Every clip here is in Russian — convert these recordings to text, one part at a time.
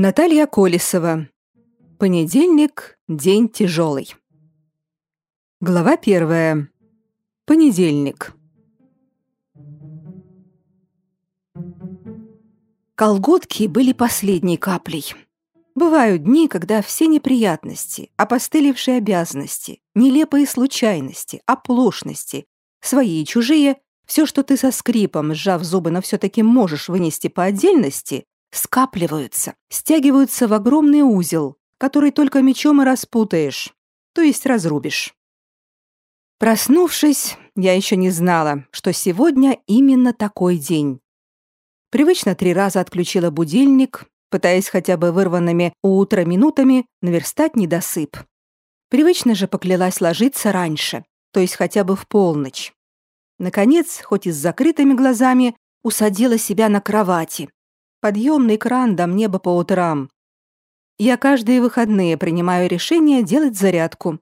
Наталья Колесова. Понедельник – день тяжелый. Глава первая. Понедельник. Колготки были последней каплей. Бывают дни, когда все неприятности, опостылевшие обязанности, нелепые случайности, оплошности, свои и чужие, все, что ты со скрипом, сжав зубы, но все-таки можешь вынести по отдельности, скапливаются, стягиваются в огромный узел, который только мечом и распутаешь, то есть разрубишь. Проснувшись, я еще не знала, что сегодня именно такой день. Привычно три раза отключила будильник, пытаясь хотя бы вырванными у утра минутами наверстать недосып. Привычно же поклялась ложиться раньше, то есть хотя бы в полночь. Наконец, хоть и с закрытыми глазами, усадила себя на кровати, подъемный кран до неба по утрам. Я каждые выходные принимаю решение делать зарядку.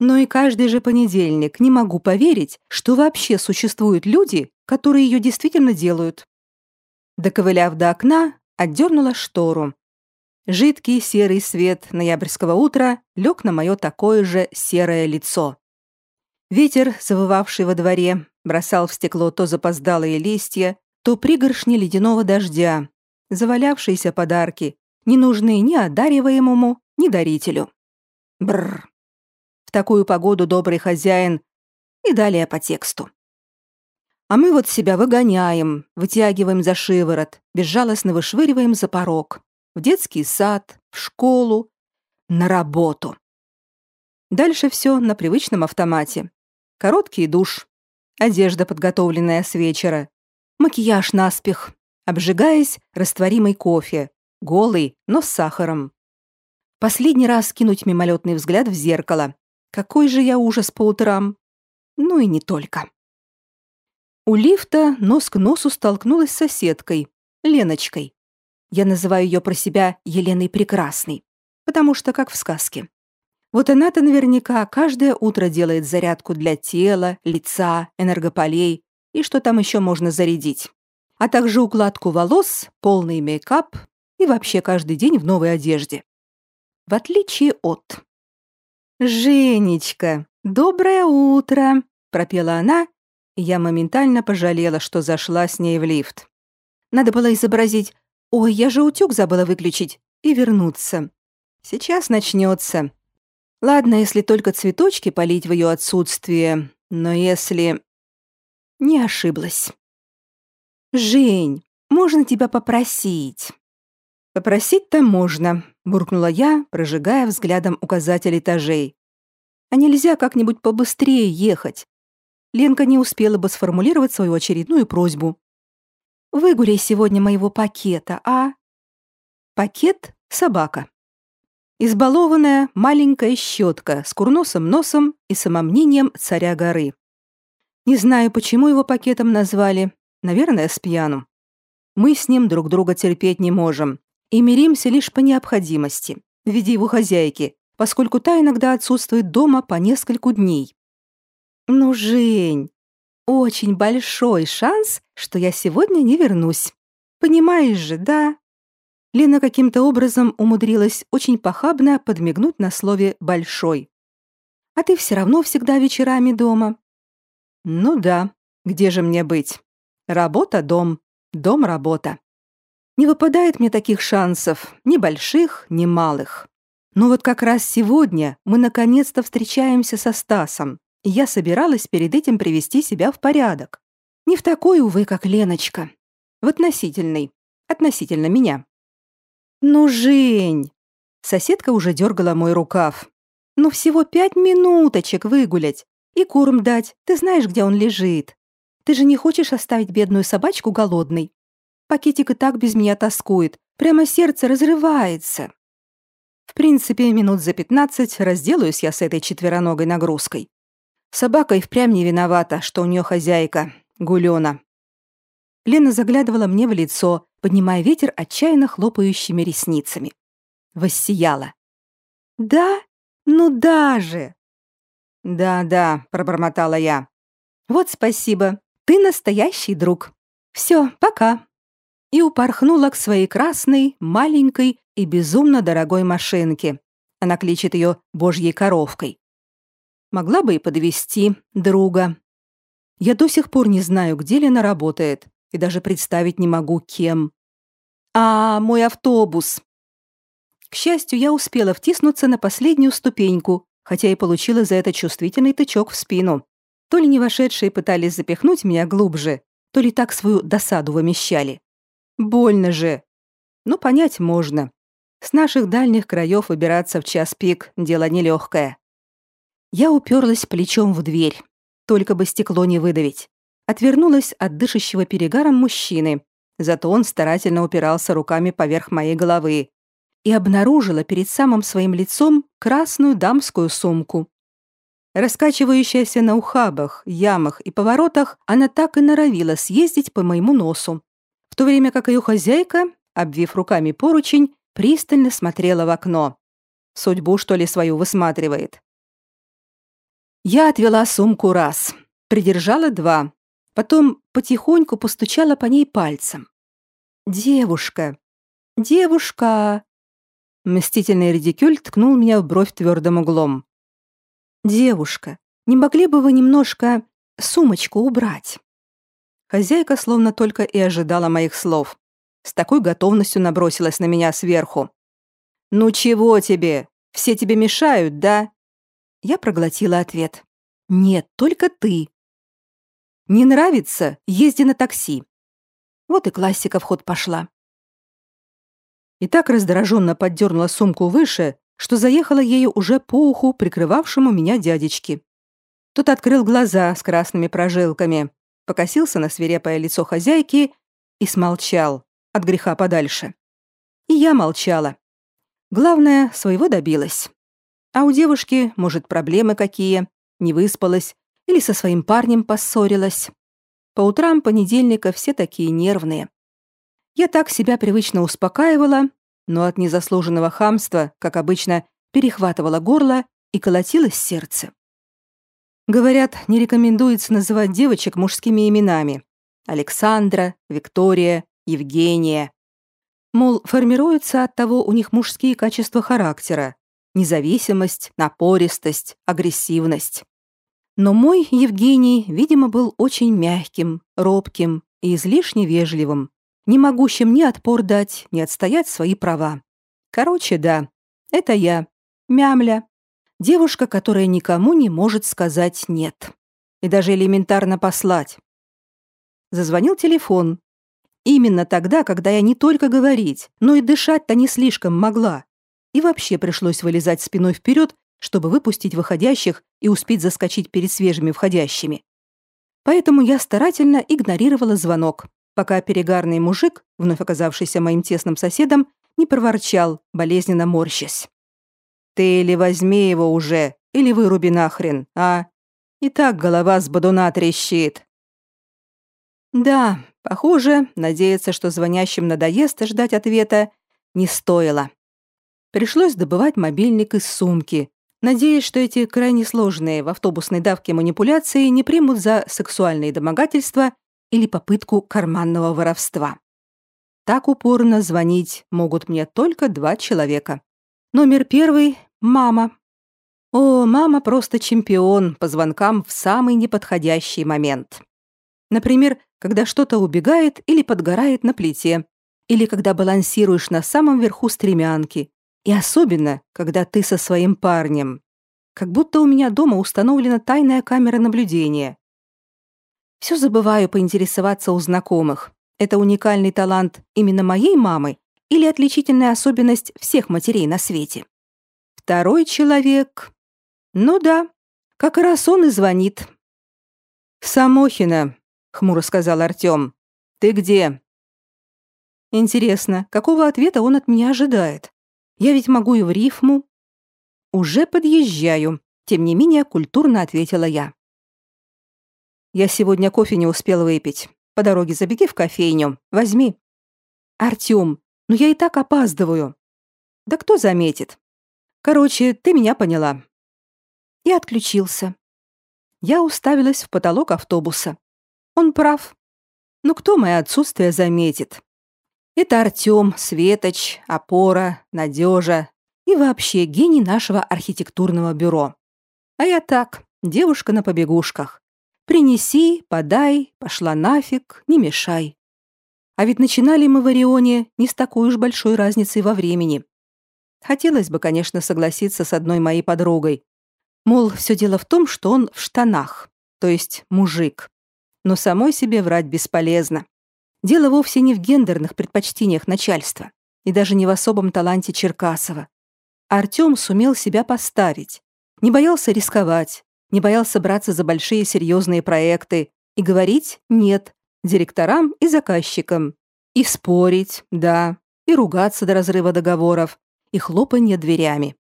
Но и каждый же понедельник не могу поверить, что вообще существуют люди, которые ее действительно делают. Доковыляв до окна, отдернула штору. Жидкий серый свет ноябрьского утра лег на мое такое же серое лицо. Ветер, завывавший во дворе, бросал в стекло то запоздалые листья, то пригоршни ледяного дождя, завалявшиеся подарки, не нужные ни одариваемому, ни дарителю. Бррр. В такую погоду добрый хозяин и далее по тексту. А мы вот себя выгоняем, вытягиваем за шиворот, безжалостно вышвыриваем за порог. В детский сад, в школу, на работу. Дальше все на привычном автомате. Короткий душ, одежда, подготовленная с вечера, макияж наспех, обжигаясь растворимый кофе, голый, но с сахаром. Последний раз кинуть мимолетный взгляд в зеркало. Какой же я ужас по утрам. Ну и не только. У лифта нос к носу столкнулась с соседкой, Леночкой. Я называю ее про себя Еленой Прекрасной, потому что как в сказке. Вот она-то наверняка каждое утро делает зарядку для тела, лица, энергополей и что там еще можно зарядить а также укладку волос, полный мейкап и вообще каждый день в новой одежде. В отличие от... «Женечка, доброе утро!» – пропела она, я моментально пожалела, что зашла с ней в лифт. Надо было изобразить «Ой, я же утюг забыла выключить» и вернуться. Сейчас начнется. Ладно, если только цветочки полить в ее отсутствие, но если... Не ошиблась. «Жень, можно тебя попросить?» «Попросить-то можно», — буркнула я, прожигая взглядом указатель этажей. «А нельзя как-нибудь побыстрее ехать?» Ленка не успела бы сформулировать свою очередную просьбу. «Выгуляй сегодня моего пакета, а?» Пакет — собака. Избалованная маленькая щетка с курносым носом и самомнением царя горы. Не знаю, почему его пакетом назвали, Наверное, с пьяну. Мы с ним друг друга терпеть не можем и миримся лишь по необходимости, в виде его хозяйки, поскольку та иногда отсутствует дома по нескольку дней. Ну, Жень, очень большой шанс, что я сегодня не вернусь. Понимаешь же, да? Лена каким-то образом умудрилась очень похабно подмигнуть на слове «большой». А ты все равно всегда вечерами дома. Ну да, где же мне быть? Работа – дом, дом – работа. Не выпадает мне таких шансов, ни больших, ни малых. Но вот как раз сегодня мы наконец-то встречаемся со Стасом, я собиралась перед этим привести себя в порядок. Не в такой, увы, как Леночка. В относительный. Относительно меня. «Ну, Жень!» Соседка уже дергала мой рукав. «Ну, всего пять минуточек выгулять. И корм дать. Ты знаешь, где он лежит. Ты же не хочешь оставить бедную собачку голодной? Пакетик и так без меня тоскует. Прямо сердце разрывается. В принципе, минут за пятнадцать разделаюсь я с этой четвероногой нагрузкой. Собака и впрямь не виновата, что у нее хозяйка, Гулёна. Лена заглядывала мне в лицо, поднимая ветер отчаянно хлопающими ресницами. Воссияла. «Да? Ну даже!» «Да-да», — пробормотала я. «Вот спасибо. Ты настоящий друг. Все, пока». И упорхнула к своей красной, маленькой и безумно дорогой машинке. Она кличет ее «божьей коровкой». Могла бы и подвести друга. Я до сих пор не знаю, где Лена работает, и даже представить не могу, кем. А, мой автобус. К счастью, я успела втиснуться на последнюю ступеньку, хотя и получила за это чувствительный тычок в спину. То ли не вошедшие пытались запихнуть меня глубже, то ли так свою досаду вымещали. Больно же. Ну, понять можно. С наших дальних краев выбираться в час пик – дело нелегкое. Я уперлась плечом в дверь. Только бы стекло не выдавить. Отвернулась от дышащего перегаром мужчины, зато он старательно упирался руками поверх моей головы и обнаружила перед самым своим лицом красную дамскую сумку. Раскачивающаяся на ухабах, ямах и поворотах, она так и норовила съездить по моему носу, в то время как ее хозяйка, обвив руками поручень, пристально смотрела в окно. Судьбу, что ли, свою высматривает. Я отвела сумку раз, придержала два, потом потихоньку постучала по ней пальцем. «Девушка! Девушка!» Мстительный редикюль ткнул меня в бровь твердым углом. «Девушка, не могли бы вы немножко сумочку убрать?» Хозяйка словно только и ожидала моих слов. С такой готовностью набросилась на меня сверху. «Ну чего тебе? Все тебе мешают, да? Я проглотила ответ. «Нет, только ты». «Не нравится? Езди на такси». Вот и классика в ход пошла. И так раздраженно поддернула сумку выше, что заехала ею уже по уху прикрывавшему меня дядечке. Тот открыл глаза с красными прожилками, покосился на свирепое лицо хозяйки и смолчал, от греха подальше. И я молчала. Главное, своего добилась. А у девушки, может, проблемы какие, не выспалась или со своим парнем поссорилась. По утрам понедельника все такие нервные. Я так себя привычно успокаивала, но от незаслуженного хамства, как обычно, перехватывало горло и колотилось сердце. Говорят, не рекомендуется называть девочек мужскими именами. Александра, Виктория, Евгения. Мол, формируются от того у них мужские качества характера, независимость, напористость, агрессивность. Но мой Евгений, видимо, был очень мягким, робким и излишне вежливым, не могущим ни отпор дать, ни отстоять свои права. Короче, да, это я, мямля, девушка, которая никому не может сказать «нет». И даже элементарно послать. Зазвонил телефон. Именно тогда, когда я не только говорить, но и дышать-то не слишком могла и вообще пришлось вылезать спиной вперед, чтобы выпустить выходящих и успеть заскочить перед свежими входящими. Поэтому я старательно игнорировала звонок, пока перегарный мужик, вновь оказавшийся моим тесным соседом, не проворчал, болезненно морщась. «Ты или возьми его уже, или выруби нахрен, а? И так голова с бодуна трещит». Да, похоже, надеяться, что звонящим надоест ждать ответа, не стоило. Пришлось добывать мобильник из сумки, надеясь, что эти крайне сложные в автобусной давке манипуляции не примут за сексуальные домогательства или попытку карманного воровства. Так упорно звонить могут мне только два человека. Номер первый — мама. О, мама просто чемпион по звонкам в самый неподходящий момент. Например, когда что-то убегает или подгорает на плите, или когда балансируешь на самом верху стремянки, и особенно, когда ты со своим парнем. Как будто у меня дома установлена тайная камера наблюдения. Все забываю поинтересоваться у знакомых. Это уникальный талант именно моей мамы или отличительная особенность всех матерей на свете? Второй человек... Ну да, как раз он и звонит. «Самохина», — хмуро сказал Артём. «Ты где?» Интересно, какого ответа он от меня ожидает? Я ведь могу и в рифму. Уже подъезжаю, тем не менее культурно ответила я. Я сегодня кофе не успел выпить. По дороге забеги в кофейню, возьми. Артём, ну я и так опаздываю. Да кто заметит? Короче, ты меня поняла. И отключился. Я уставилась в потолок автобуса. Он прав. Ну кто мое отсутствие заметит? Это Артём, Светоч, опора, надежа и вообще гений нашего архитектурного бюро. А я так, девушка на побегушках. Принеси, подай, пошла нафиг, не мешай. А ведь начинали мы в Орионе не с такой уж большой разницей во времени. Хотелось бы, конечно, согласиться с одной моей подругой. Мол, все дело в том, что он в штанах, то есть мужик. Но самой себе врать бесполезно. Дело вовсе не в гендерных предпочтениях начальства и даже не в особом таланте Черкасова. Артём сумел себя поставить, не боялся рисковать, не боялся браться за большие серьезные проекты и говорить «нет» директорам и заказчикам, и спорить, да, и ругаться до разрыва договоров, и хлопанье дверями.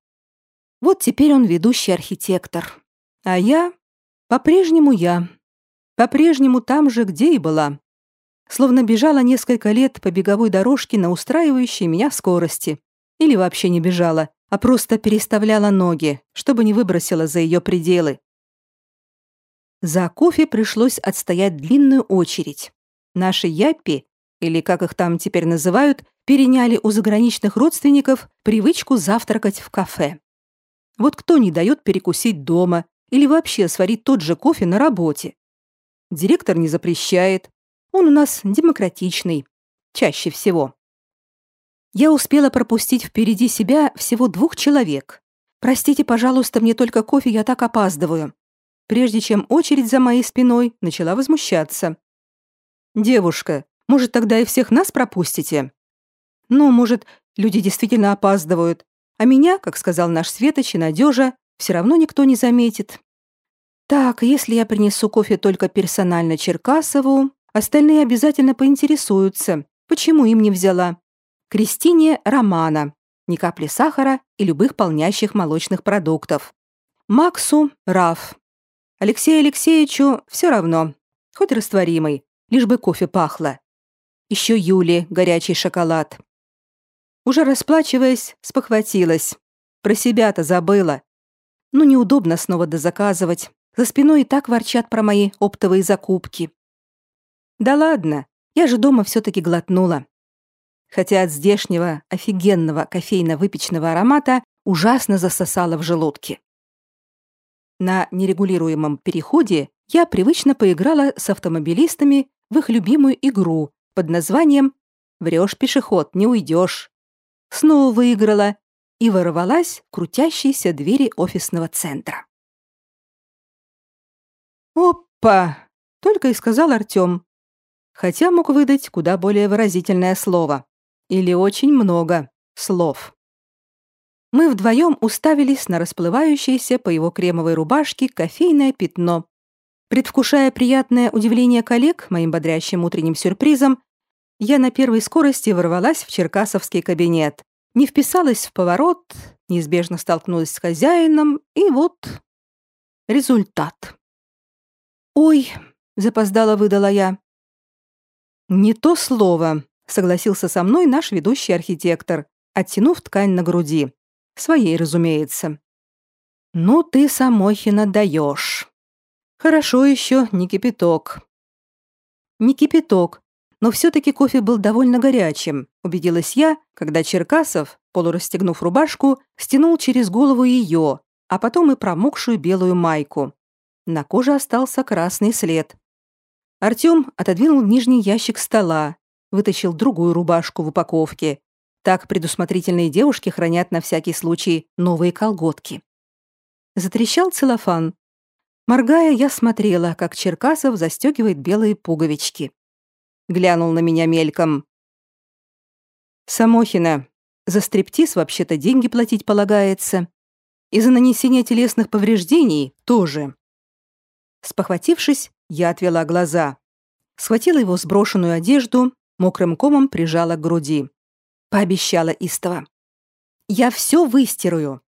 Вот теперь он ведущий архитектор. А я? По-прежнему я. По-прежнему там же, где и была. Словно бежала несколько лет по беговой дорожке на устраивающей меня скорости. Или вообще не бежала, а просто переставляла ноги, чтобы не выбросила за ее пределы. За кофе пришлось отстоять длинную очередь. Наши яппи, или как их там теперь называют, переняли у заграничных родственников привычку завтракать в кафе. Вот кто не дает перекусить дома или вообще сварить тот же кофе на работе? Директор не запрещает. Он у нас демократичный. Чаще всего. Я успела пропустить впереди себя всего двух человек. Простите, пожалуйста, мне только кофе, я так опаздываю. Прежде чем очередь за моей спиной начала возмущаться. «Девушка, может, тогда и всех нас пропустите?» Ну, может, люди действительно опаздывают, а меня, как сказал наш Светоч и Надежа, все равно никто не заметит. Так, если я принесу кофе только персонально Черкасову, остальные обязательно поинтересуются, почему им не взяла. Кристине Романа, ни капли сахара и любых полнящих молочных продуктов. Максу Раф. Алексею Алексеевичу все равно, хоть растворимый, лишь бы кофе пахло. Еще Юле горячий шоколад. Уже расплачиваясь, спохватилась. Про себя-то забыла. Ну, неудобно снова дозаказывать. За спиной и так ворчат про мои оптовые закупки. Да ладно, я же дома все-таки глотнула. Хотя от здешнего офигенного кофейно-выпечного аромата ужасно засосало в желудке. На нерегулируемом переходе я привычно поиграла с автомобилистами в их любимую игру под названием «Врешь, пешеход, не уйдешь» снова выиграла и ворвалась в крутящиеся двери офисного центра. «Опа!» — только и сказал Артём. Хотя мог выдать куда более выразительное слово. Или очень много слов. Мы вдвоем уставились на расплывающееся по его кремовой рубашке кофейное пятно. Предвкушая приятное удивление коллег моим бодрящим утренним сюрпризом, я на первой скорости ворвалась в черкасовский кабинет, не вписалась в поворот, неизбежно столкнулась с хозяином, и вот результат. «Ой», — запоздала выдала я. «Не то слово», — согласился со мной наш ведущий архитектор, оттянув ткань на груди. Своей, разумеется. «Ну ты, Самохина, даешь. Хорошо еще не кипяток». Не кипяток, но все-таки кофе был довольно горячим, убедилась я, когда Черкасов, полурастегнув рубашку, стянул через голову ее, а потом и промокшую белую майку. На коже остался красный след. Артём отодвинул нижний ящик стола, вытащил другую рубашку в упаковке. Так предусмотрительные девушки хранят на всякий случай новые колготки. Затрещал целлофан. Моргая, я смотрела, как Черкасов застегивает белые пуговички глянул на меня мельком. Самохина, за стриптиз вообще-то деньги платить полагается. И за нанесение телесных повреждений тоже. Спохватившись, я отвела глаза. Схватила его сброшенную одежду, мокрым комом прижала к груди. Пообещала истово. «Я все выстираю».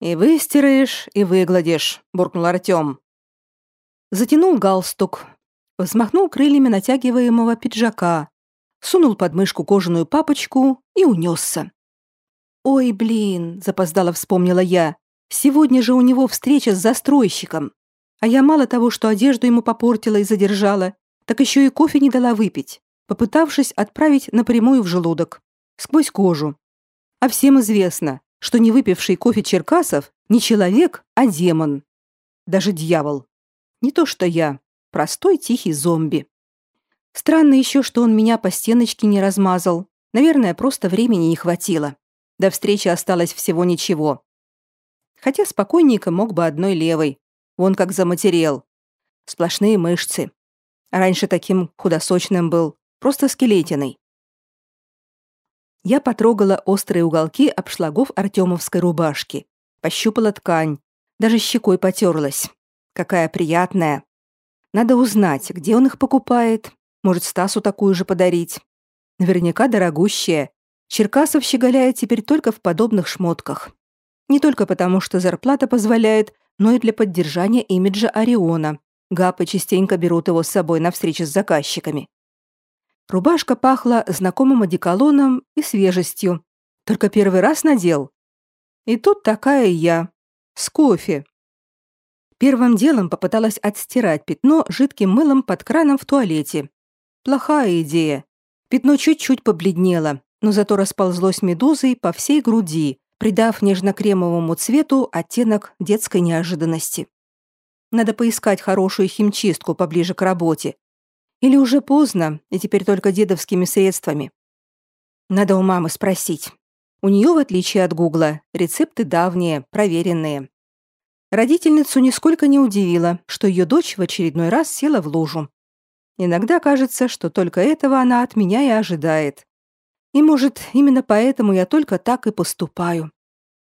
«И выстираешь, и выгладишь», — буркнул Артём. Затянул галстук, взмахнул крыльями натягиваемого пиджака, сунул под мышку кожаную папочку и унесся. «Ой, блин!» – запоздало вспомнила я. «Сегодня же у него встреча с застройщиком. А я мало того, что одежду ему попортила и задержала, так еще и кофе не дала выпить, попытавшись отправить напрямую в желудок, сквозь кожу. А всем известно, что не выпивший кофе Черкасов не человек, а демон. Даже дьявол. Не то что я, простой тихий зомби. Странно еще, что он меня по стеночке не размазал. Наверное, просто времени не хватило. До встречи осталось всего ничего. Хотя спокойненько мог бы одной левой. Вон как заматерел. Сплошные мышцы. Раньше таким худосочным был, просто скелетиной. Я потрогала острые уголки обшлагов артемовской рубашки, пощупала ткань, даже щекой потерлась. Какая приятная. Надо узнать, где он их покупает. Может, Стасу такую же подарить. Наверняка дорогущая. Черкасов щеголяет теперь только в подобных шмотках. Не только потому, что зарплата позволяет, но и для поддержания имиджа Ориона. Гапы частенько берут его с собой на встречи с заказчиками. Рубашка пахла знакомым одеколоном и свежестью. Только первый раз надел. И тут такая я. С кофе. Первым делом попыталась отстирать пятно жидким мылом под краном в туалете. Плохая идея. Пятно чуть-чуть побледнело, но зато расползлось медузой по всей груди, придав нежно-кремовому цвету оттенок детской неожиданности. Надо поискать хорошую химчистку поближе к работе, или уже поздно, и теперь только дедовскими средствами? Надо у мамы спросить. У нее, в отличие от Гугла, рецепты давние, проверенные. Родительницу нисколько не удивило, что ее дочь в очередной раз села в лужу. Иногда кажется, что только этого она от меня и ожидает. И, может, именно поэтому я только так и поступаю.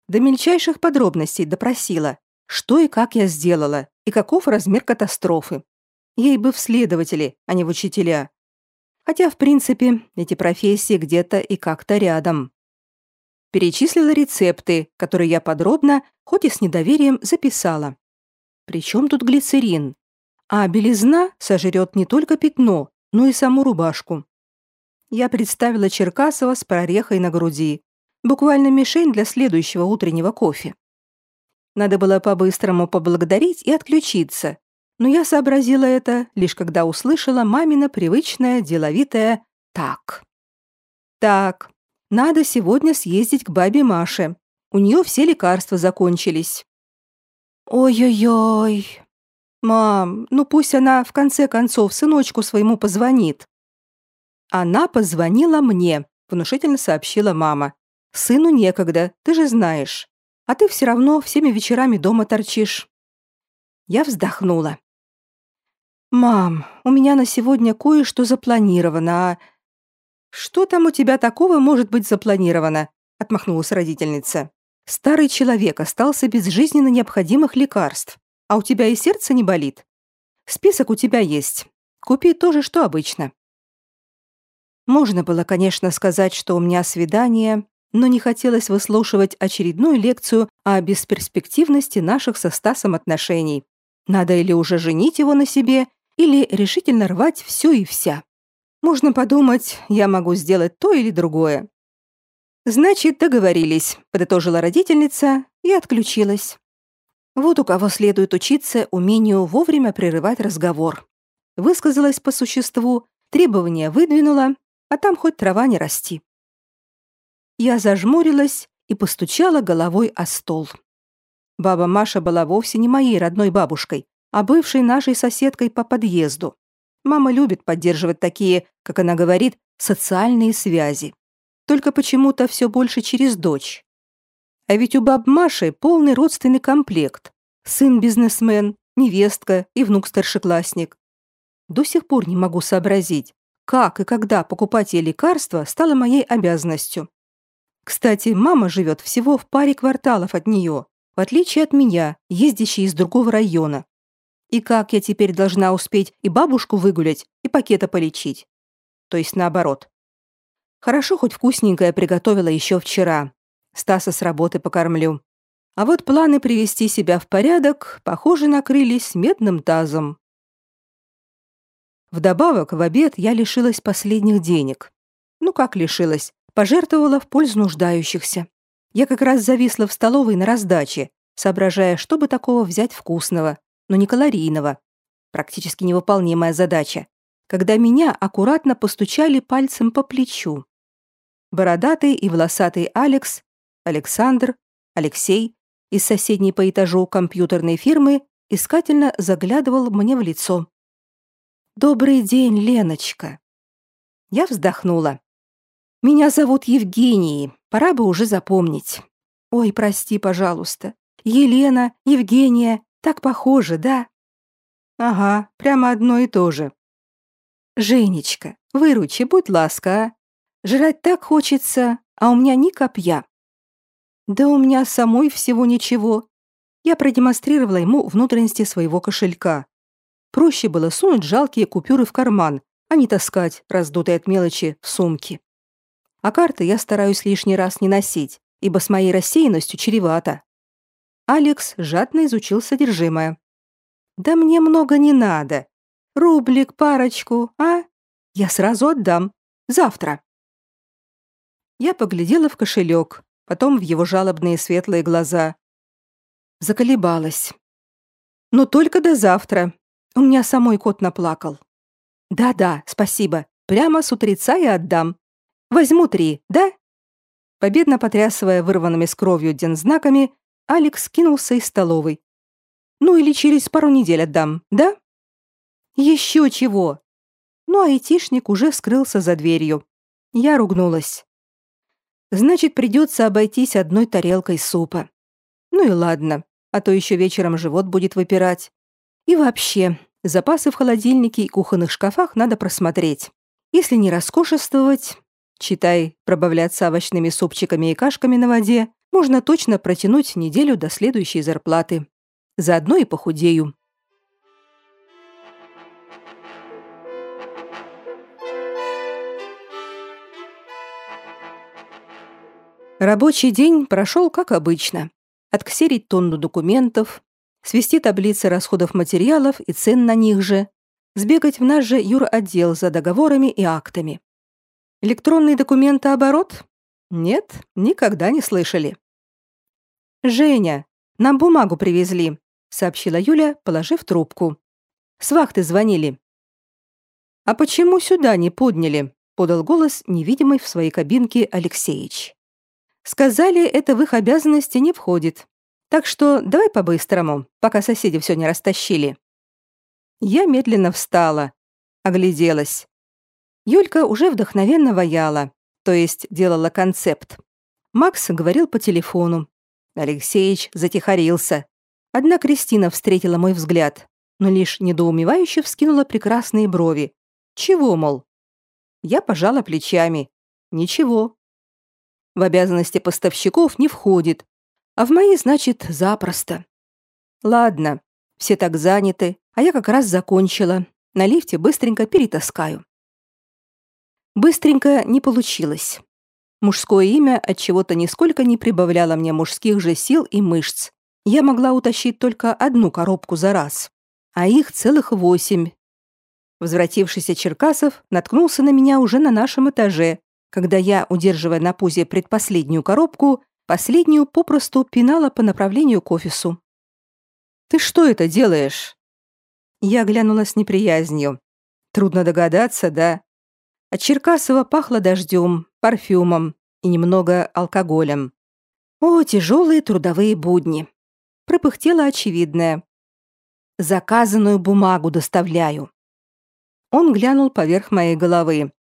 До мельчайших подробностей допросила, что и как я сделала, и каков размер катастрофы. Ей бы в следователи, а не в учителя. Хотя, в принципе, эти профессии где-то и как-то рядом. Перечислила рецепты, которые я подробно, хоть и с недоверием, записала. Причем тут глицерин? А белизна сожрет не только пятно, но и саму рубашку. Я представила Черкасова с прорехой на груди. Буквально мишень для следующего утреннего кофе. Надо было по-быстрому поблагодарить и отключиться, но я сообразила это, лишь когда услышала мамино привычное деловитое «так». «Так, надо сегодня съездить к бабе Маше. У нее все лекарства закончились». «Ой-ой-ой. Мам, ну пусть она в конце концов сыночку своему позвонит». «Она позвонила мне», — внушительно сообщила мама. «Сыну некогда, ты же знаешь. А ты все равно всеми вечерами дома торчишь». Я вздохнула. «Мам, у меня на сегодня кое-что запланировано, а...» «Что там у тебя такого может быть запланировано?» — отмахнулась родительница. «Старый человек остался без жизненно необходимых лекарств, а у тебя и сердце не болит. Список у тебя есть. Купи то же, что обычно». Можно было, конечно, сказать, что у меня свидание, но не хотелось выслушивать очередную лекцию о бесперспективности наших со Стасом отношений. Надо или уже женить его на себе, или решительно рвать все и вся. Можно подумать, я могу сделать то или другое. Значит, договорились, подытожила родительница и отключилась. Вот у кого следует учиться умению вовремя прерывать разговор. Высказалась по существу, требования выдвинула, а там хоть трава не расти. Я зажмурилась и постучала головой о стол. Баба Маша была вовсе не моей родной бабушкой, а бывшей нашей соседкой по подъезду. Мама любит поддерживать такие, как она говорит, социальные связи. Только почему-то все больше через дочь. А ведь у баб Маши полный родственный комплект. Сын бизнесмен, невестка и внук-старшеклассник. До сих пор не могу сообразить, как и когда покупать ей лекарства стало моей обязанностью. Кстати, мама живет всего в паре кварталов от нее, в отличие от меня, ездящей из другого района. И как я теперь должна успеть и бабушку выгулять, и пакета полечить? То есть наоборот. Хорошо, хоть вкусненькое приготовила еще вчера. Стаса с работы покормлю. А вот планы привести себя в порядок, похоже, накрылись медным тазом. Вдобавок, в обед я лишилась последних денег. Ну как лишилась? Пожертвовала в пользу нуждающихся. Я как раз зависла в столовой на раздаче, соображая, что бы такого взять вкусного, но не калорийного. Практически невыполнимая задача. Когда меня аккуратно постучали пальцем по плечу. Бородатый и волосатый Алекс, Александр, Алексей из соседней по этажу компьютерной фирмы искательно заглядывал мне в лицо. «Добрый день, Леночка!» Я вздохнула. «Меня зовут Евгений, пора бы уже запомнить. Ой, прости, пожалуйста. Елена, Евгения, так похоже, да?» «Ага, прямо одно и то же». «Женечка, выручи, будь ласка, а? Жрать так хочется, а у меня ни копья». «Да у меня самой всего ничего». Я продемонстрировала ему внутренности своего кошелька. Проще было сунуть жалкие купюры в карман, а не таскать, раздутые от мелочи, в сумки. А карты я стараюсь лишний раз не носить, ибо с моей рассеянностью чревато. Алекс жадно изучил содержимое. «Да мне много не надо. Рублик, парочку, а? Я сразу отдам. Завтра». Я поглядела в кошелек, потом в его жалобные светлые глаза. Заколебалась. «Но только до завтра. У меня самой кот наплакал. Да-да, спасибо. Прямо с утреца я отдам. Возьму три, да? Победно потрясывая вырванными с кровью дензнаками, Алекс кинулся из столовой. Ну или через пару недель отдам, да? Еще чего? Ну, айтишник уже скрылся за дверью. Я ругнулась. Значит, придется обойтись одной тарелкой супа. Ну и ладно, а то еще вечером живот будет выпирать. И вообще, запасы в холодильнике и кухонных шкафах надо просмотреть. Если не роскошествовать, читай, пробавляться овощными супчиками и кашками на воде, можно точно протянуть неделю до следующей зарплаты. Заодно и похудею. Рабочий день прошел как обычно. Отксерить тонну документов, свести таблицы расходов материалов и цен на них же, сбегать в наш же юротдел за договорами и актами. Электронный документооборот? Нет, никогда не слышали. «Женя, нам бумагу привезли», — сообщила Юля, положив трубку. «С вахты звонили». «А почему сюда не подняли?» — подал голос невидимый в своей кабинке Алексеич. «Сказали, это в их обязанности не входит. Так что давай по-быстрому, пока соседи все не растащили. Я медленно встала, огляделась. Юлька уже вдохновенно ваяла, то есть делала концепт. Макс говорил по телефону. Алексеич затихарился. Одна Кристина встретила мой взгляд, но лишь недоумевающе вскинула прекрасные брови. Чего, мол? Я пожала плечами. Ничего. В обязанности поставщиков не входит, а в мои, значит, запросто. Ладно, все так заняты, а я как раз закончила. На лифте быстренько перетаскаю. Быстренько не получилось. Мужское имя от чего-то нисколько не прибавляло мне мужских же сил и мышц. Я могла утащить только одну коробку за раз, а их целых восемь. Возвратившийся Черкасов наткнулся на меня уже на нашем этаже, когда я, удерживая на пузе предпоследнюю коробку, Последнюю попросту пинала по направлению к офису. «Ты что это делаешь?» Я глянула с неприязнью. Трудно догадаться, да? От Черкасова пахло дождем, парфюмом и немного алкоголем. О, тяжелые трудовые будни. Пропыхтело очевидное. Заказанную бумагу доставляю. Он глянул поверх моей головы.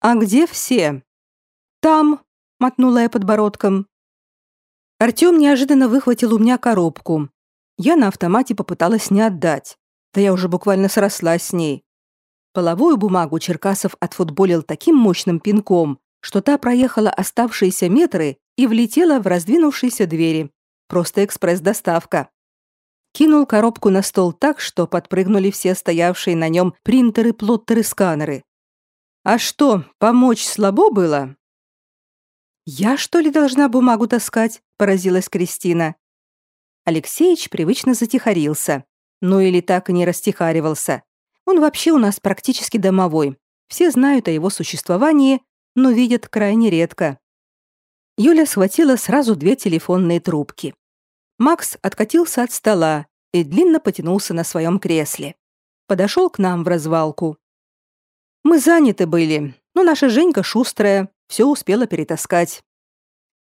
«А где все?» «Там», мотнула я подбородком. Артём неожиданно выхватил у меня коробку. Я на автомате попыталась не отдать. Да я уже буквально срослась с ней. Половую бумагу Черкасов отфутболил таким мощным пинком, что та проехала оставшиеся метры и влетела в раздвинувшиеся двери. Просто экспресс-доставка. Кинул коробку на стол так, что подпрыгнули все стоявшие на нем принтеры, плоттеры, сканеры. А что, помочь слабо было? «Я, что ли, должна бумагу таскать?» – поразилась Кристина. Алексеич привычно затихарился. Ну или так и не растихаривался. Он вообще у нас практически домовой. Все знают о его существовании, но видят крайне редко. Юля схватила сразу две телефонные трубки. Макс откатился от стола и длинно потянулся на своем кресле. Подошел к нам в развалку. Мы заняты были, но наша Женька шустрая, все успела перетаскать.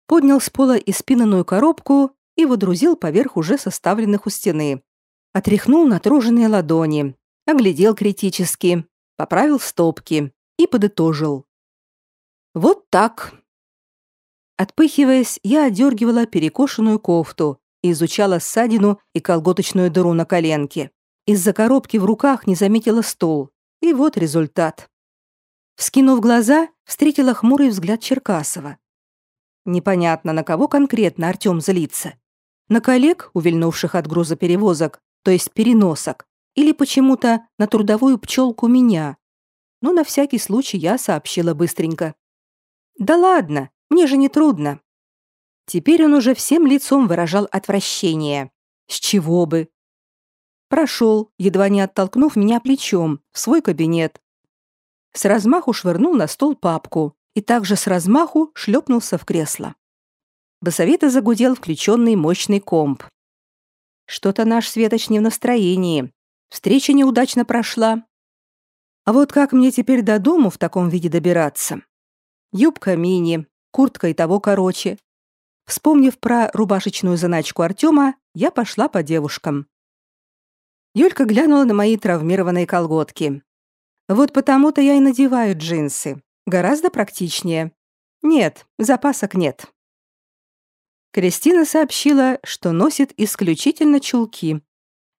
Поднял с пола испинанную коробку и водрузил поверх уже составленных у стены. Отряхнул натруженные ладони, оглядел критически, поправил стопки и подытожил. Вот так. Отпыхиваясь, я одергивала перекошенную кофту и изучала ссадину и колготочную дыру на коленке. Из-за коробки в руках не заметила стол. И вот результат. Вскинув глаза, встретила хмурый взгляд Черкасова. Непонятно, на кого конкретно Артём злится. На коллег, увильнувших от грузоперевозок, то есть переносок, или почему-то на трудовую пчелку меня. Но на всякий случай я сообщила быстренько. «Да ладно, мне же не трудно». Теперь он уже всем лицом выражал отвращение. С чего бы? Прошел, едва не оттолкнув меня плечом, в свой кабинет. С размаху швырнул на стол папку и также с размаху шлепнулся в кресло. Басовито загудел включенный мощный комп. Что-то наш Светоч не в настроении. Встреча неудачно прошла. А вот как мне теперь до дому в таком виде добираться? Юбка мини, куртка и того короче. Вспомнив про рубашечную заначку Артема, я пошла по девушкам. Юлька глянула на мои травмированные колготки. Вот потому-то я и надеваю джинсы. Гораздо практичнее. Нет, запасок нет. Кристина сообщила, что носит исключительно чулки.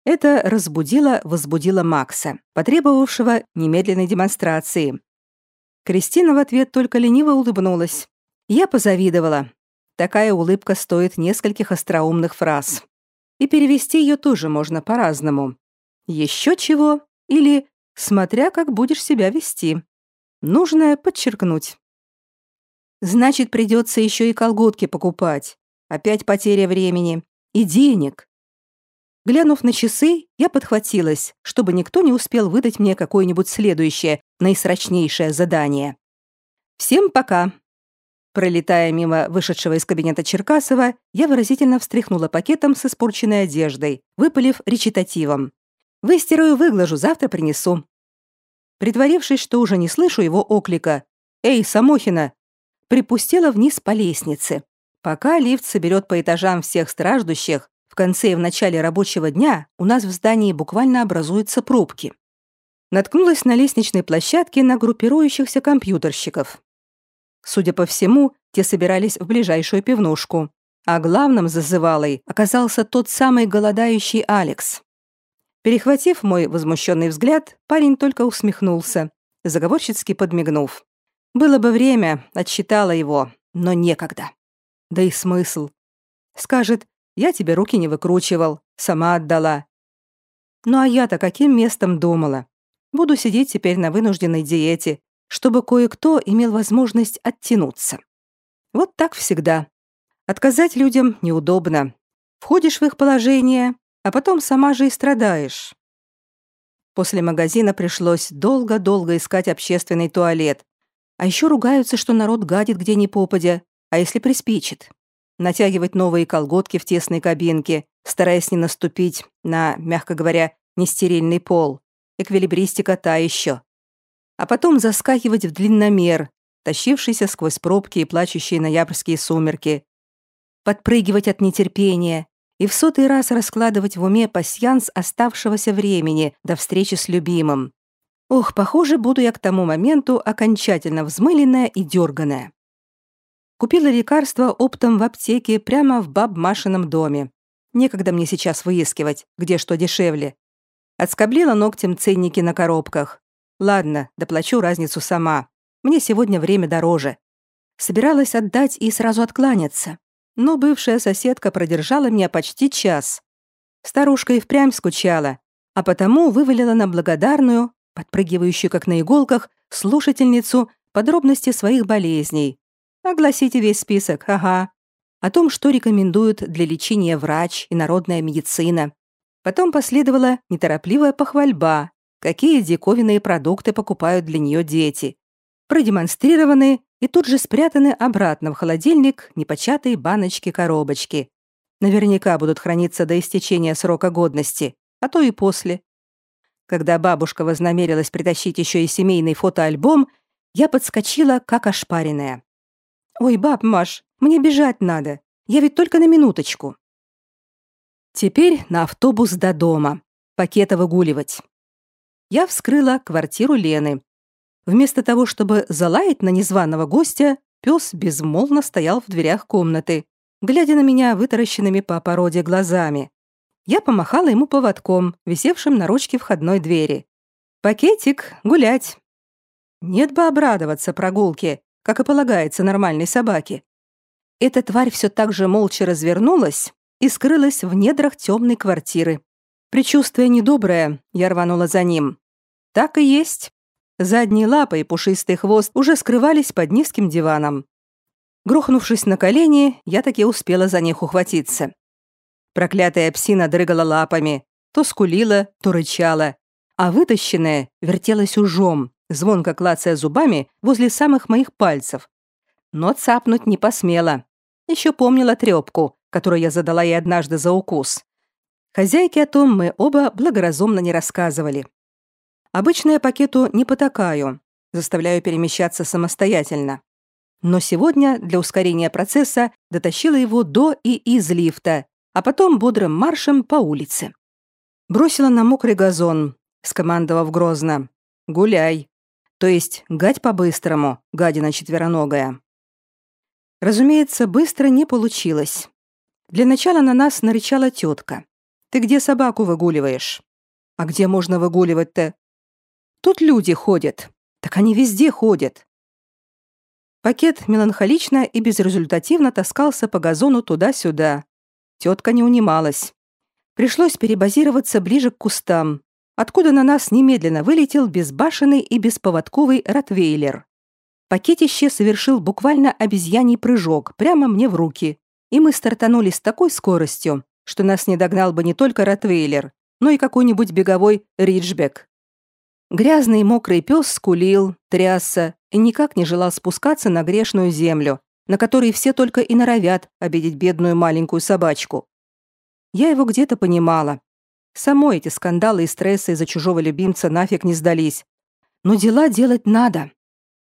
Это разбудило, возбудило Макса, потребовавшего немедленной демонстрации. Кристина в ответ только лениво улыбнулась. Я позавидовала. Такая улыбка стоит нескольких остроумных фраз. И перевести ее тоже можно по-разному. Еще чего или смотря как будешь себя вести. Нужное подчеркнуть. Значит, придется еще и колготки покупать. Опять потеря времени. И денег. Глянув на часы, я подхватилась, чтобы никто не успел выдать мне какое-нибудь следующее, наисрочнейшее задание. Всем пока. Пролетая мимо вышедшего из кабинета Черкасова, я выразительно встряхнула пакетом с испорченной одеждой, выпалив речитативом. Выстираю, выглажу, завтра принесу. Притворившись, что уже не слышу его оклика, «Эй, Самохина!» припустила вниз по лестнице. Пока лифт соберет по этажам всех страждущих, в конце и в начале рабочего дня у нас в здании буквально образуются пробки. Наткнулась на лестничной площадке на группирующихся компьютерщиков. Судя по всему, те собирались в ближайшую пивнушку, а главным зазывалой оказался тот самый голодающий Алекс. Перехватив мой возмущенный взгляд, парень только усмехнулся, заговорщицки подмигнув. Было бы время, отсчитала его, но некогда. Да и смысл. Скажет, я тебе руки не выкручивал, сама отдала. Ну а я-то каким местом думала? Буду сидеть теперь на вынужденной диете, чтобы кое-кто имел возможность оттянуться. Вот так всегда. Отказать людям неудобно. Входишь в их положение, а потом сама же и страдаешь. После магазина пришлось долго-долго искать общественный туалет. А еще ругаются, что народ гадит где ни попадя, а если приспичит. Натягивать новые колготки в тесной кабинке, стараясь не наступить на, мягко говоря, нестерильный пол. Эквилибристика та еще. А потом заскакивать в длинномер, тащившийся сквозь пробки и плачущие ноябрьские сумерки. Подпрыгивать от нетерпения, и в сотый раз раскладывать в уме пасьянс оставшегося времени до встречи с любимым. Ох, похоже, буду я к тому моменту окончательно взмыленная и дерганая. Купила лекарство оптом в аптеке прямо в баб Машином доме. Некогда мне сейчас выискивать, где что дешевле. Отскоблила ногтем ценники на коробках. Ладно, доплачу разницу сама. Мне сегодня время дороже. Собиралась отдать и сразу откланяться но бывшая соседка продержала меня почти час. Старушка и впрямь скучала, а потому вывалила на благодарную, подпрыгивающую как на иголках, слушательницу подробности своих болезней. Огласите весь список, ага. О том, что рекомендуют для лечения врач и народная медицина. Потом последовала неторопливая похвальба, какие диковинные продукты покупают для нее дети. Продемонстрированы и тут же спрятаны обратно в холодильник непочатые баночки-коробочки. Наверняка будут храниться до истечения срока годности, а то и после. Когда бабушка вознамерилась притащить еще и семейный фотоальбом, я подскочила, как ошпаренная. «Ой, баб Маш, мне бежать надо. Я ведь только на минуточку». Теперь на автобус до дома. Пакета выгуливать. Я вскрыла квартиру Лены. Вместо того, чтобы залаять на незваного гостя, пес безмолвно стоял в дверях комнаты, глядя на меня вытаращенными по породе глазами. Я помахала ему поводком, висевшим на ручке входной двери. «Пакетик, гулять!» Нет бы обрадоваться прогулке, как и полагается нормальной собаке. Эта тварь все так же молча развернулась и скрылась в недрах темной квартиры. Причувствие недоброе, я рванула за ним. Так и есть. Задние лапы и пушистый хвост уже скрывались под низким диваном. Грохнувшись на колени, я таки успела за них ухватиться. Проклятая псина дрыгала лапами, то скулила, то рычала, а вытащенная вертелась ужом, звонко клацая зубами возле самых моих пальцев. Но цапнуть не посмела. Еще помнила трепку, которую я задала ей однажды за укус. Хозяйке о том мы оба благоразумно не рассказывали. Обычно я пакету не потакаю, заставляю перемещаться самостоятельно. Но сегодня для ускорения процесса дотащила его до и из лифта, а потом бодрым маршем по улице. Бросила на мокрый газон, скомандовав грозно «Гуляй!» То есть гать по-быстрому, гадина четвероногая. Разумеется, быстро не получилось. Для начала на нас нарычала тетка. «Ты где собаку выгуливаешь?» «А где можно выгуливать-то?» Тут люди ходят. Так они везде ходят. Пакет меланхолично и безрезультативно таскался по газону туда-сюда. Тетка не унималась. Пришлось перебазироваться ближе к кустам, откуда на нас немедленно вылетел безбашенный и бесповодковый ротвейлер. Пакетище совершил буквально обезьяний прыжок прямо мне в руки, и мы стартанули с такой скоростью, что нас не догнал бы не только ротвейлер, но и какой-нибудь беговой риджбек. Грязный мокрый пес скулил, трясся и никак не желал спускаться на грешную землю, на которой все только и норовят обидеть бедную маленькую собачку. Я его где-то понимала. Самой эти скандалы и стрессы из-за чужого любимца нафиг не сдались. Но дела делать надо.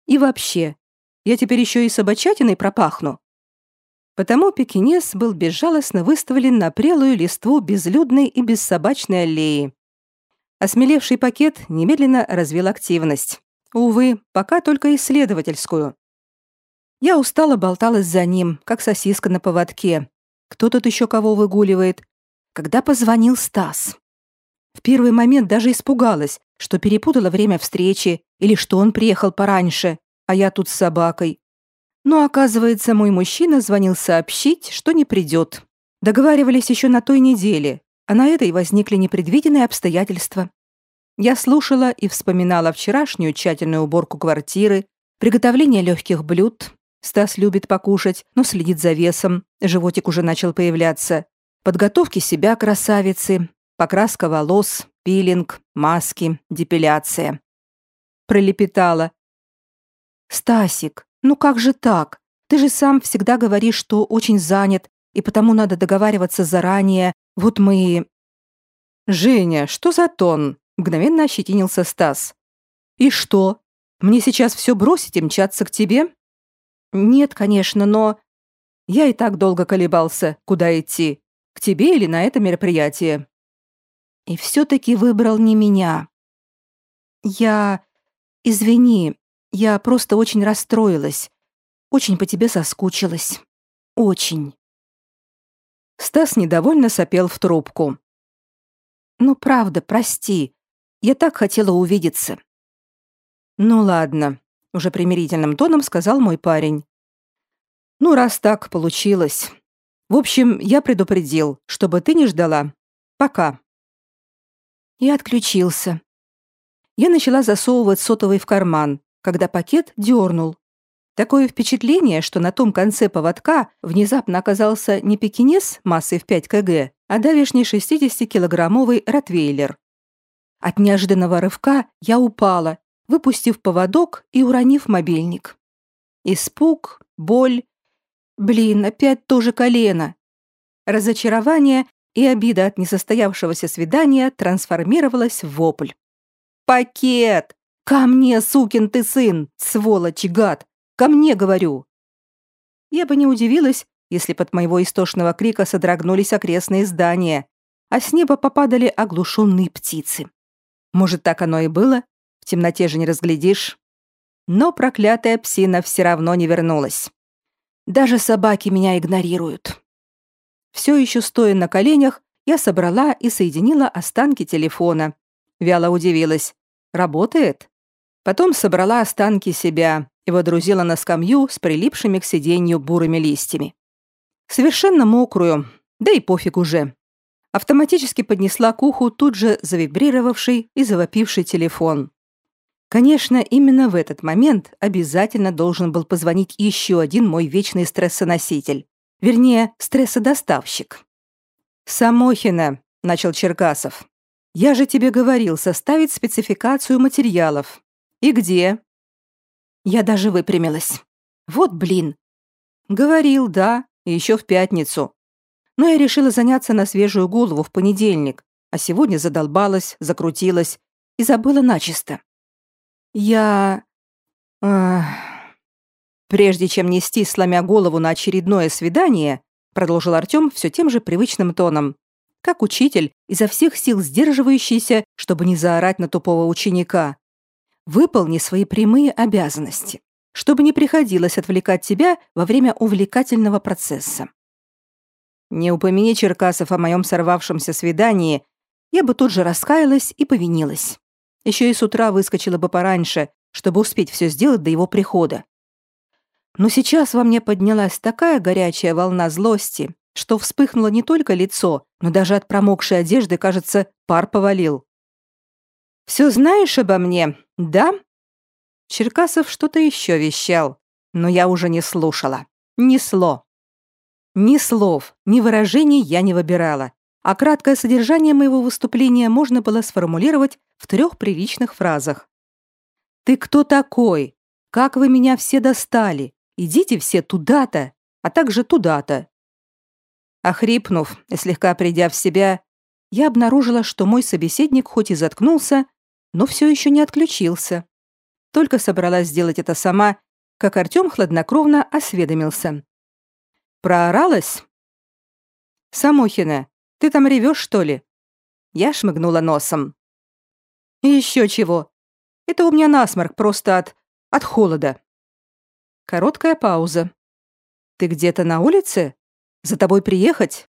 И вообще, я теперь еще и собачатиной пропахну. Потому пекинес был безжалостно выставлен на прелую листву безлюдной и бессобачной аллеи, Осмелевший пакет немедленно развил активность. Увы, пока только исследовательскую. Я устало болталась за ним, как сосиска на поводке. Кто тут еще кого выгуливает? Когда позвонил Стас. В первый момент даже испугалась, что перепутала время встречи или что он приехал пораньше, а я тут с собакой. Но, оказывается, мой мужчина звонил сообщить, что не придет. Договаривались еще на той неделе, а на этой возникли непредвиденные обстоятельства. Я слушала и вспоминала вчерашнюю тщательную уборку квартиры, приготовление легких блюд. Стас любит покушать, но следит за весом, животик уже начал появляться. Подготовки себя красавицы, покраска волос, пилинг, маски, депиляция. Пролепетала. «Стасик, ну как же так? Ты же сам всегда говоришь, что очень занят, и потому надо договариваться заранее, вот мы...» «Женя, что за тон?» — мгновенно ощетинился Стас. «И что? Мне сейчас все бросить и мчаться к тебе?» «Нет, конечно, но...» Я и так долго колебался, куда идти, к тебе или на это мероприятие. И все-таки выбрал не меня. Я... Извини, я просто очень расстроилась. Очень по тебе соскучилась. Очень. Стас недовольно сопел в трубку. «Ну, правда, прости. Я так хотела увидеться». «Ну ладно», — уже примирительным тоном сказал мой парень. «Ну, раз так получилось. В общем, я предупредил, чтобы ты не ждала. Пока». И отключился. Я начала засовывать сотовый в карман, когда пакет дернул, Такое впечатление, что на том конце поводка внезапно оказался не пекинес массой в 5 кг, а давишний 60-килограммовый ротвейлер. От неожиданного рывка я упала, выпустив поводок и уронив мобильник. Испуг, боль. Блин, опять тоже колено. Разочарование и обида от несостоявшегося свидания трансформировалась в вопль. «Пакет! Ко мне, сукин ты сын, сволочь гад! Ко мне, говорю!» Я бы не удивилась, если под моего истошного крика содрогнулись окрестные здания, а с неба попадали оглушенные птицы. Может, так оно и было? В темноте же не разглядишь. Но проклятая псина все равно не вернулась. Даже собаки меня игнорируют. Все еще стоя на коленях, я собрала и соединила останки телефона. Вяло удивилась. Работает? Потом собрала останки себя и водрузила на скамью с прилипшими к сиденью бурыми листьями. Совершенно мокрую, да и пофиг уже. Автоматически поднесла к уху тут же завибрировавший и завопивший телефон. Конечно, именно в этот момент обязательно должен был позвонить еще один мой вечный стрессоноситель. Вернее, стрессодоставщик. «Самохина», — начал Черкасов. «Я же тебе говорил составить спецификацию материалов. И где?» Я даже выпрямилась. «Вот блин». «Говорил, да, еще в пятницу. Но я решила заняться на свежую голову в понедельник, а сегодня задолбалась, закрутилась и забыла начисто. Я... Ах... Прежде чем нести, сломя голову на очередное свидание, продолжил Артём все тем же привычным тоном, как учитель, изо всех сил сдерживающийся, чтобы не заорать на тупого ученика. Выполни свои прямые обязанности, чтобы не приходилось отвлекать тебя во время увлекательного процесса. Не упомяни Черкасов о моем сорвавшемся свидании, я бы тут же раскаялась и повинилась. Еще и с утра выскочила бы пораньше, чтобы успеть все сделать до его прихода. Но сейчас во мне поднялась такая горячая волна злости, что вспыхнуло не только лицо, но даже от промокшей одежды, кажется, пар повалил. «Все знаешь обо мне, да?» Черкасов что-то еще вещал, но я уже не слушала. Несло. Ни слов, ни выражений я не выбирала, а краткое содержание моего выступления можно было сформулировать в трех приличных фразах. «Ты кто такой? Как вы меня все достали? Идите все туда-то, а также туда-то». Охрипнув и слегка придя в себя, я обнаружила, что мой собеседник хоть и заткнулся, но все еще не отключился. Только собралась сделать это сама, как Артем хладнокровно осведомился. «Прооралась?» «Самохина, ты там ревешь, что ли?» Я шмыгнула носом. «Еще чего. Это у меня насморк просто от... от холода». Короткая пауза. «Ты где-то на улице? За тобой приехать?»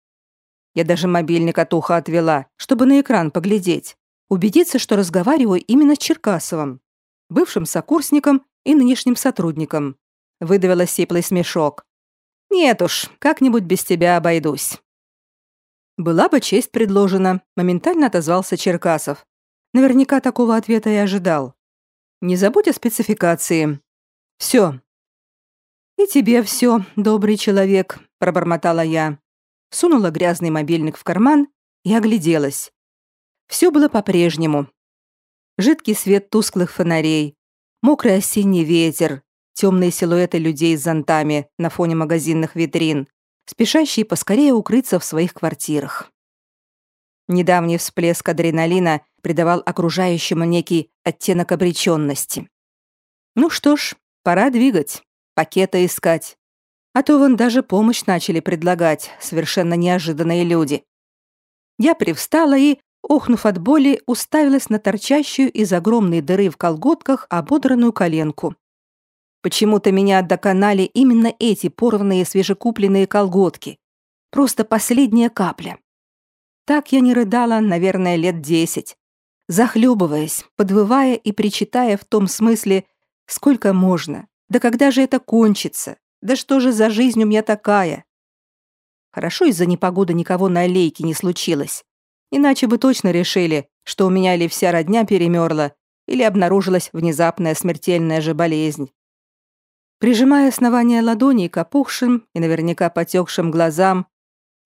Я даже мобильник от уха отвела, чтобы на экран поглядеть, убедиться, что разговариваю именно с Черкасовым, бывшим сокурсником и нынешним сотрудником. Выдавила сиплый смешок. «Нет уж, как-нибудь без тебя обойдусь». «Была бы честь предложена», — моментально отозвался Черкасов. Наверняка такого ответа и ожидал. «Не забудь о спецификации. Все, «И тебе все, добрый человек», — пробормотала я. Сунула грязный мобильник в карман и огляделась. Все было по-прежнему. Жидкий свет тусклых фонарей, мокрый осенний ветер, темные силуэты людей с зонтами на фоне магазинных витрин, спешащие поскорее укрыться в своих квартирах. Недавний всплеск адреналина придавал окружающему некий оттенок обреченности. Ну что ж, пора двигать пакета искать. А то вон даже помощь начали предлагать совершенно неожиданные люди. Я привстала и, охнув от боли, уставилась на торчащую из огромной дыры в колготках ободранную коленку. Почему-то меня доконали именно эти порванные свежекупленные колготки. Просто последняя капля. Так я не рыдала, наверное, лет десять. Захлебываясь, подвывая и причитая в том смысле, сколько можно, да когда же это кончится? Да что же за жизнь у меня такая? Хорошо из-за непогоды никого на аллейке не случилось. Иначе бы точно решили, что у меня или вся родня перемерла, или обнаружилась внезапная смертельная же болезнь. Прижимая основание ладоней к опухшим и наверняка потекшим глазам,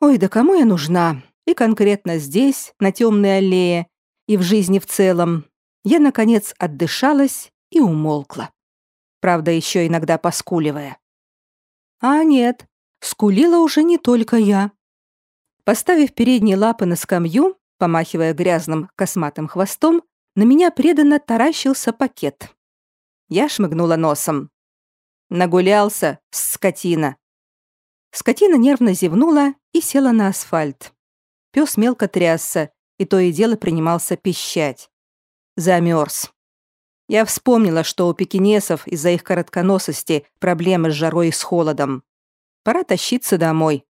«Ой, да кому я нужна?» И конкретно здесь, на темной аллее, и в жизни в целом, я, наконец, отдышалась и умолкла. правда, еще иногда поскуливая. А нет, скулила уже не только я. Поставив передние лапы на скамью, помахивая грязным косматым хвостом, на меня преданно таращился пакет. Я шмыгнула носом. Нагулялся, скотина. Скотина нервно зевнула и села на асфальт. Пес мелко трясся, и то и дело принимался пищать. Замерз. Я вспомнила, что у пекинесов из-за их коротконосости проблемы с жарой и с холодом. Пора тащиться домой.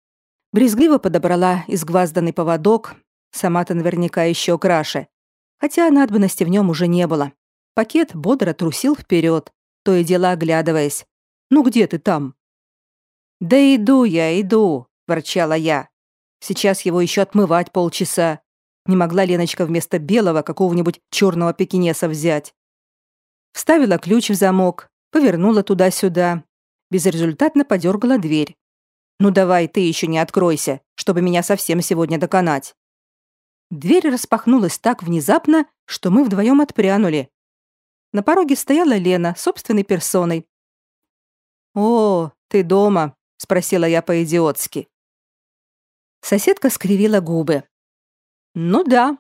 Брезгливо подобрала изгвазданный поводок, сама-то наверняка еще краше. Хотя надобности в нем уже не было. Пакет бодро трусил вперед, то и дело оглядываясь. «Ну где ты там?» «Да иду я, иду», — ворчала я. «Сейчас его еще отмывать полчаса. Не могла Леночка вместо белого какого-нибудь черного пекинеса взять?» Вставила ключ в замок, повернула туда-сюда. Безрезультатно подергала дверь. «Ну давай, ты еще не откройся, чтобы меня совсем сегодня доконать». Дверь распахнулась так внезапно, что мы вдвоем отпрянули. На пороге стояла Лена собственной персоной. «О, ты дома?» — спросила я по-идиотски. Соседка скривила губы. «Ну да.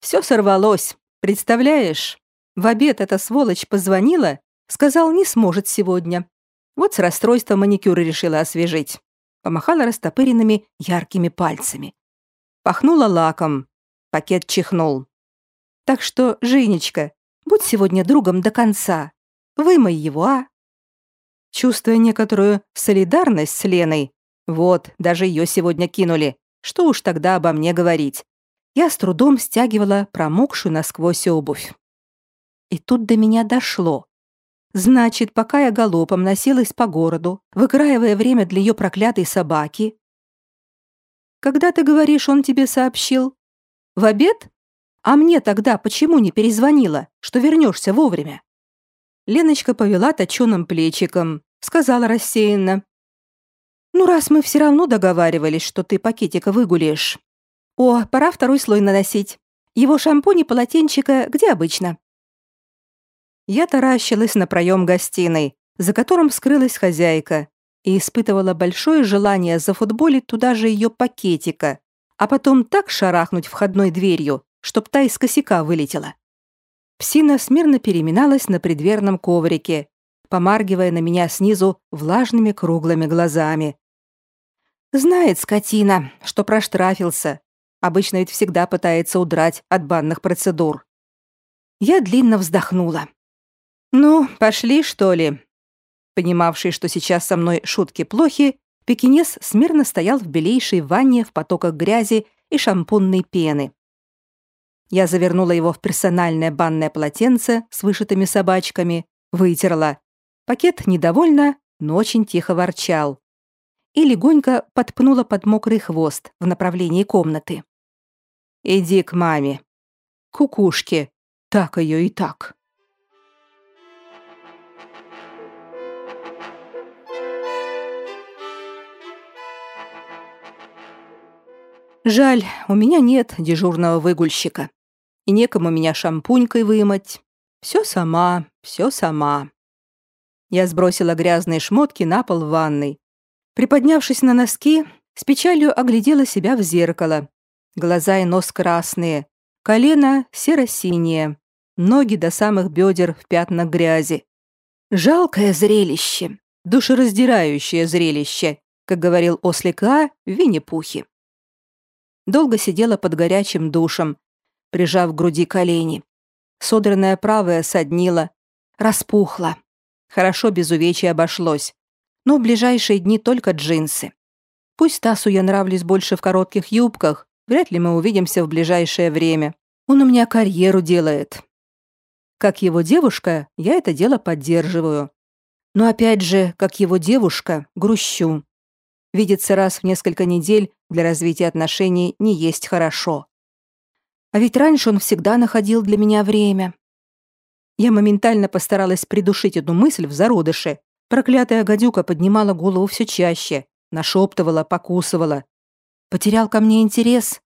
Все сорвалось, представляешь? В обед эта сволочь позвонила, сказал, не сможет сегодня. Вот с расстройством маникюра решила освежить. Помахала растопыренными яркими пальцами. Пахнула лаком. Пакет чихнул. Так что, Женечка, будь сегодня другом до конца. Вымой его, а? Чувствуя некоторую солидарность с Леной, вот, даже ее сегодня кинули. Что уж тогда обо мне говорить. Я с трудом стягивала промокшую насквозь обувь. И тут до меня дошло. Значит, пока я галопом носилась по городу, выкраивая время для ее проклятой собаки... Когда ты говоришь, он тебе сообщил? В обед? А мне тогда почему не перезвонила, что вернешься вовремя? Леночка повела точеным плечиком, сказала рассеянно. «Ну, раз мы все равно договаривались, что ты пакетика выгуляешь. О, пора второй слой наносить. Его шампунь и полотенчика где обычно?» Я таращилась на проем гостиной, за которым скрылась хозяйка, и испытывала большое желание зафутболить туда же ее пакетика, а потом так шарахнуть входной дверью, чтоб та из косяка вылетела. Псина смирно переминалась на предверном коврике, помаргивая на меня снизу влажными круглыми глазами. Знает скотина, что проштрафился. Обычно ведь всегда пытается удрать от банных процедур. Я длинно вздохнула. «Ну, пошли, что ли?» Понимавший, что сейчас со мной шутки плохи, пекинес смирно стоял в белейшей ванне в потоках грязи и шампунной пены. Я завернула его в персональное банное полотенце с вышитыми собачками, вытерла. Пакет недовольно, но очень тихо ворчал. И легонько подпнула под мокрый хвост в направлении комнаты. «Иди к маме. Кукушке. Так ее и так». Жаль, у меня нет дежурного выгульщика. И некому меня шампунькой вымыть. Все сама, все сама. Я сбросила грязные шмотки на пол в ванной. Приподнявшись на носки, с печалью оглядела себя в зеркало. Глаза и нос красные, колено серо-синее, ноги до самых бедер в пятнах грязи. Жалкое зрелище, душераздирающее зрелище, как говорил Ослик А в Винни-Пухе долго сидела под горячим душем, прижав к груди колени. Содранная правая соднила, распухла. Хорошо без увечий обошлось. Но в ближайшие дни только джинсы. Пусть Тасу я нравлюсь больше в коротких юбках, вряд ли мы увидимся в ближайшее время. Он у меня карьеру делает. Как его девушка, я это дело поддерживаю. Но опять же, как его девушка, грущу. Видеться раз в несколько недель для развития отношений не есть хорошо. А ведь раньше он всегда находил для меня время. Я моментально постаралась придушить эту мысль в зародыше. Проклятая гадюка поднимала голову все чаще, нашептывала, покусывала. Потерял ко мне интерес?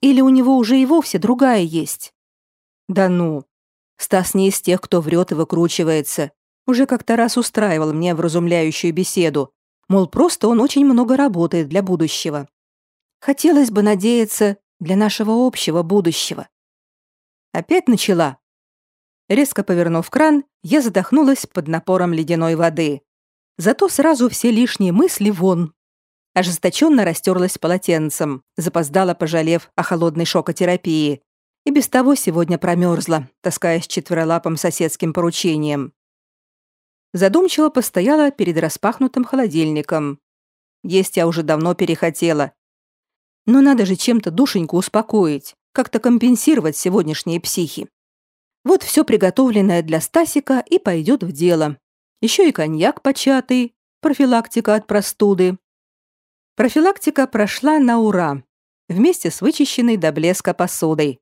Или у него уже и вовсе другая есть? Да ну. Стас не из тех, кто врет и выкручивается. Уже как-то раз устраивал мне вразумляющую беседу, мол, просто он очень много работает для будущего. Хотелось бы надеяться для нашего общего будущего. Опять начала. Резко повернув кран, я задохнулась под напором ледяной воды. Зато сразу все лишние мысли вон. Ожесточенно растерлась полотенцем, запоздала, пожалев о холодной шокотерапии. И без того сегодня промерзла, таскаясь четверолапым соседским поручением. Задумчиво постояла перед распахнутым холодильником. Есть я уже давно перехотела. Но надо же чем-то душеньку успокоить, как-то компенсировать сегодняшние психи. Вот все приготовленное для Стасика и пойдет в дело. Еще и коньяк початый, профилактика от простуды. Профилактика прошла на ура, вместе с вычищенной до блеска посудой.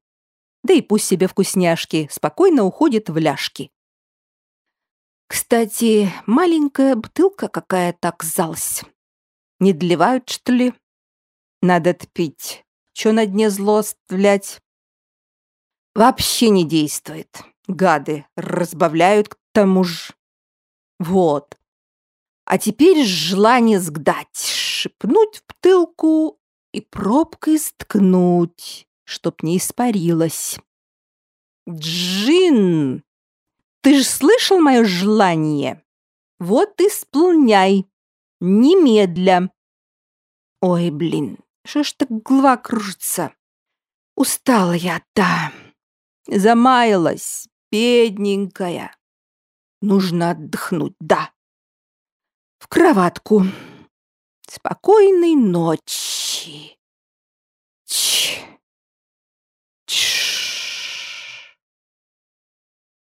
Да и пусть себе вкусняшки спокойно уходит в ляжки. Кстати, маленькая бутылка какая-то оказалась. Не доливают, что ли? Надо пить. Чё на дне зло оставлять? Вообще не действует. Гады разбавляют к тому же. Вот. А теперь желание сгдать, шипнуть в бутылку и пробкой сткнуть, чтоб не испарилась. Джин! Ты же слышал мое желание? Вот исполняй. Немедля. Ой, блин, что ж так голова кружится? Устала я, да. Замаялась, бедненькая. Нужно отдохнуть, да. В кроватку. Спокойной ночи. Ч.